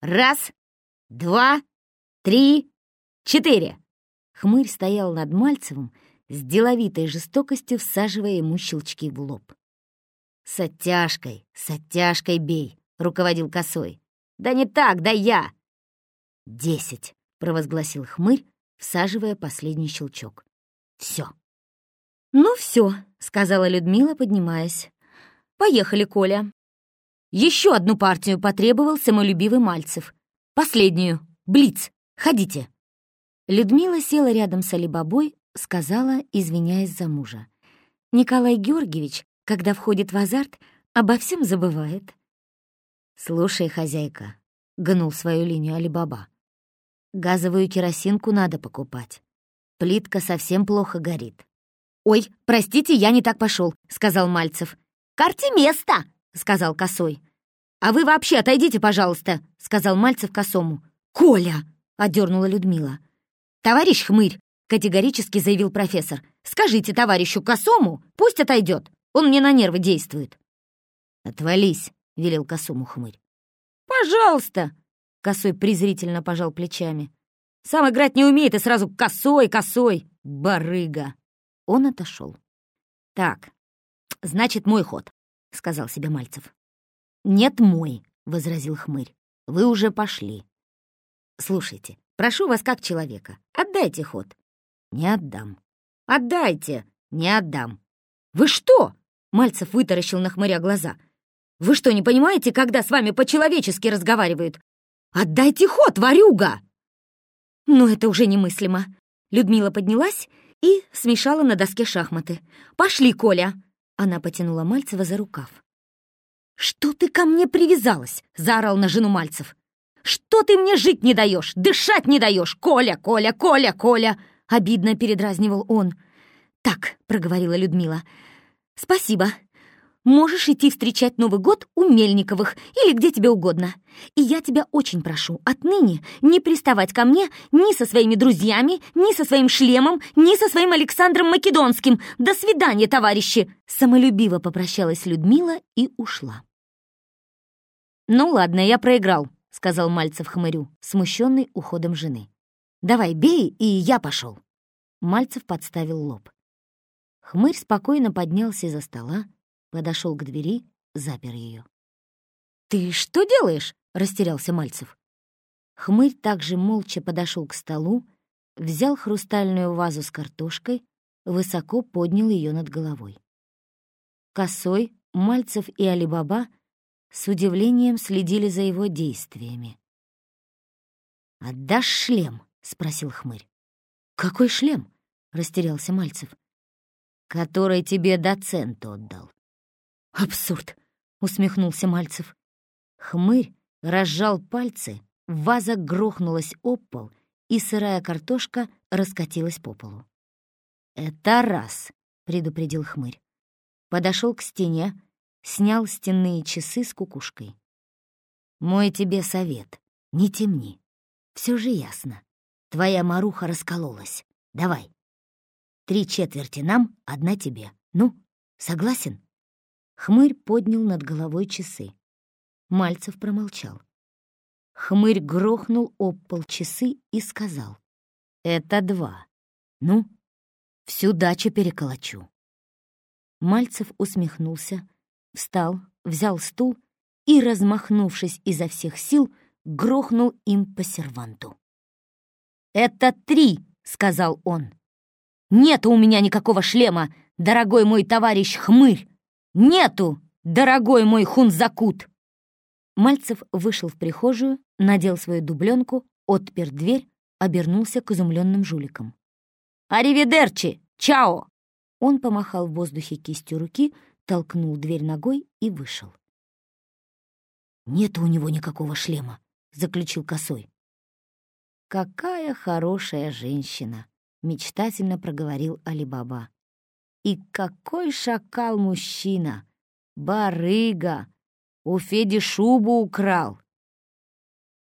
Раз, два, три, четыре!» Хмырь стоял над Мальцевым, с деловитой жестокостью всаживая ему щелчки в лоб. «С оттяжкой, с оттяжкой бей!» — руководил косой. «Да не так, да я!» «Десять!» — провозгласил хмырь, всаживая последний щелчок. «Все!» «Ну все», — сказала Людмила, поднимаясь. «Поехали, Коля». Еще одну партию потребовал самолюбивый Мальцев. Последнюю. Блиц. Ходите. Людмила села рядом с Алибабой, сказала, извиняясь за мужа. Николай Георгиевич, когда входит в азарт, обо всем забывает. «Слушай, хозяйка», — гнул свою линию Алибаба, «газовую керосинку надо покупать. Плитка совсем плохо горит». «Ой, простите, я не так пошел, сказал Мальцев. «Карте место!» — сказал Косой. «А вы вообще отойдите, пожалуйста», — сказал Мальцев Косому. «Коля!» — одернула Людмила. «Товарищ Хмырь!» — категорически заявил профессор. «Скажите товарищу Косому, пусть отойдет. Он мне на нервы действует». «Отвались», — велел Косому Хмырь. «Пожалуйста!» — Косой презрительно пожал плечами. «Сам играть не умеет и сразу косой, косой! Барыга!» Он отошел. «Так, значит, мой ход», — сказал себе Мальцев. «Нет, мой», — возразил Хмырь. «Вы уже пошли». «Слушайте, прошу вас как человека, отдайте ход». «Не отдам». «Отдайте!» «Не отдам». «Вы что?» — Мальцев вытаращил на Хмыря глаза. «Вы что, не понимаете, когда с вами по-человечески разговаривают? Отдайте ход, ворюга!» «Ну, это уже немыслимо». Людмила поднялась и смешала на доске шахматы. «Пошли, Коля!» Она потянула Мальцева за рукав. «Что ты ко мне привязалась?» — заорал на жену Мальцев. «Что ты мне жить не даешь, дышать не даешь? Коля, Коля, Коля, Коля!» — обидно передразнивал он. «Так», — проговорила Людмила, — «спасибо. Можешь идти встречать Новый год у Мельниковых или где тебе угодно. И я тебя очень прошу отныне не приставать ко мне ни со своими друзьями, ни со своим шлемом, ни со своим Александром Македонским. До свидания, товарищи!» Самолюбиво попрощалась Людмила и ушла. «Ну ладно, я проиграл», — сказал Мальцев хмырю, смущенный уходом жены. «Давай, бей, и я пошел. Мальцев подставил лоб. Хмырь спокойно поднялся из-за стола, подошел к двери, запер ее. «Ты что делаешь?» — растерялся Мальцев. Хмырь также молча подошел к столу, взял хрустальную вазу с картошкой, высоко поднял ее над головой. Косой, Мальцев и Алибаба с удивлением следили за его действиями. «Отдашь шлем?» — спросил хмырь. «Какой шлем?» — растерялся Мальцев. «Который тебе доцент отдал». «Абсурд!» — усмехнулся Мальцев. Хмырь разжал пальцы, ваза грохнулась об пол, и сырая картошка раскатилась по полу. «Это раз», — предупредил хмырь. Подошел к стене, снял стенные часы с кукушкой. «Мой тебе совет, не темни. Все же ясно. Твоя маруха раскололась. Давай. Три четверти нам, одна тебе. Ну, согласен?» Хмырь поднял над головой часы. Мальцев промолчал. Хмырь грохнул об пол часы и сказал. «Это два. Ну, всю дачу переколочу». Мальцев усмехнулся, встал, взял стул и, размахнувшись изо всех сил, грохнул им по серванту. «Это три!» — сказал он. «Нету у меня никакого шлема, дорогой мой товарищ Хмырь! Нету, дорогой мой хунзакут!» Мальцев вышел в прихожую, надел свою дубленку, отпер дверь, обернулся к изумленным жуликам. «Аривидерчи! Чао!» Он помахал в воздухе кистью руки, толкнул дверь ногой и вышел. «Нет у него никакого шлема», — заключил косой. «Какая хорошая женщина!» — мечтательно проговорил Алибаба. «И какой шакал-мужчина! Барыга! У Феди шубу украл!»